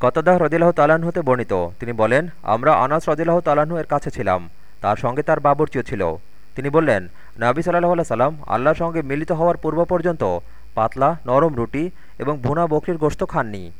কতদাহ রদিল্লাহ তালাহ হতে বর্ণিত। তিনি বলেন, আমরা আনাস রদিল্লাহ তালাহ এর কাছে ছিলাম। তার সঙ্গে তার বাবরচিও ছিল। তিনি বললেন, নাবি সাল্লাহ আল্লাহ সাল্লাম আল্লাহর সঙ্গে মিলিত হওয়ার পূর্ব পর্যন্ত পাতলা, নরম রুটি এবং ভুনা বকরির গোস্ত খাননি।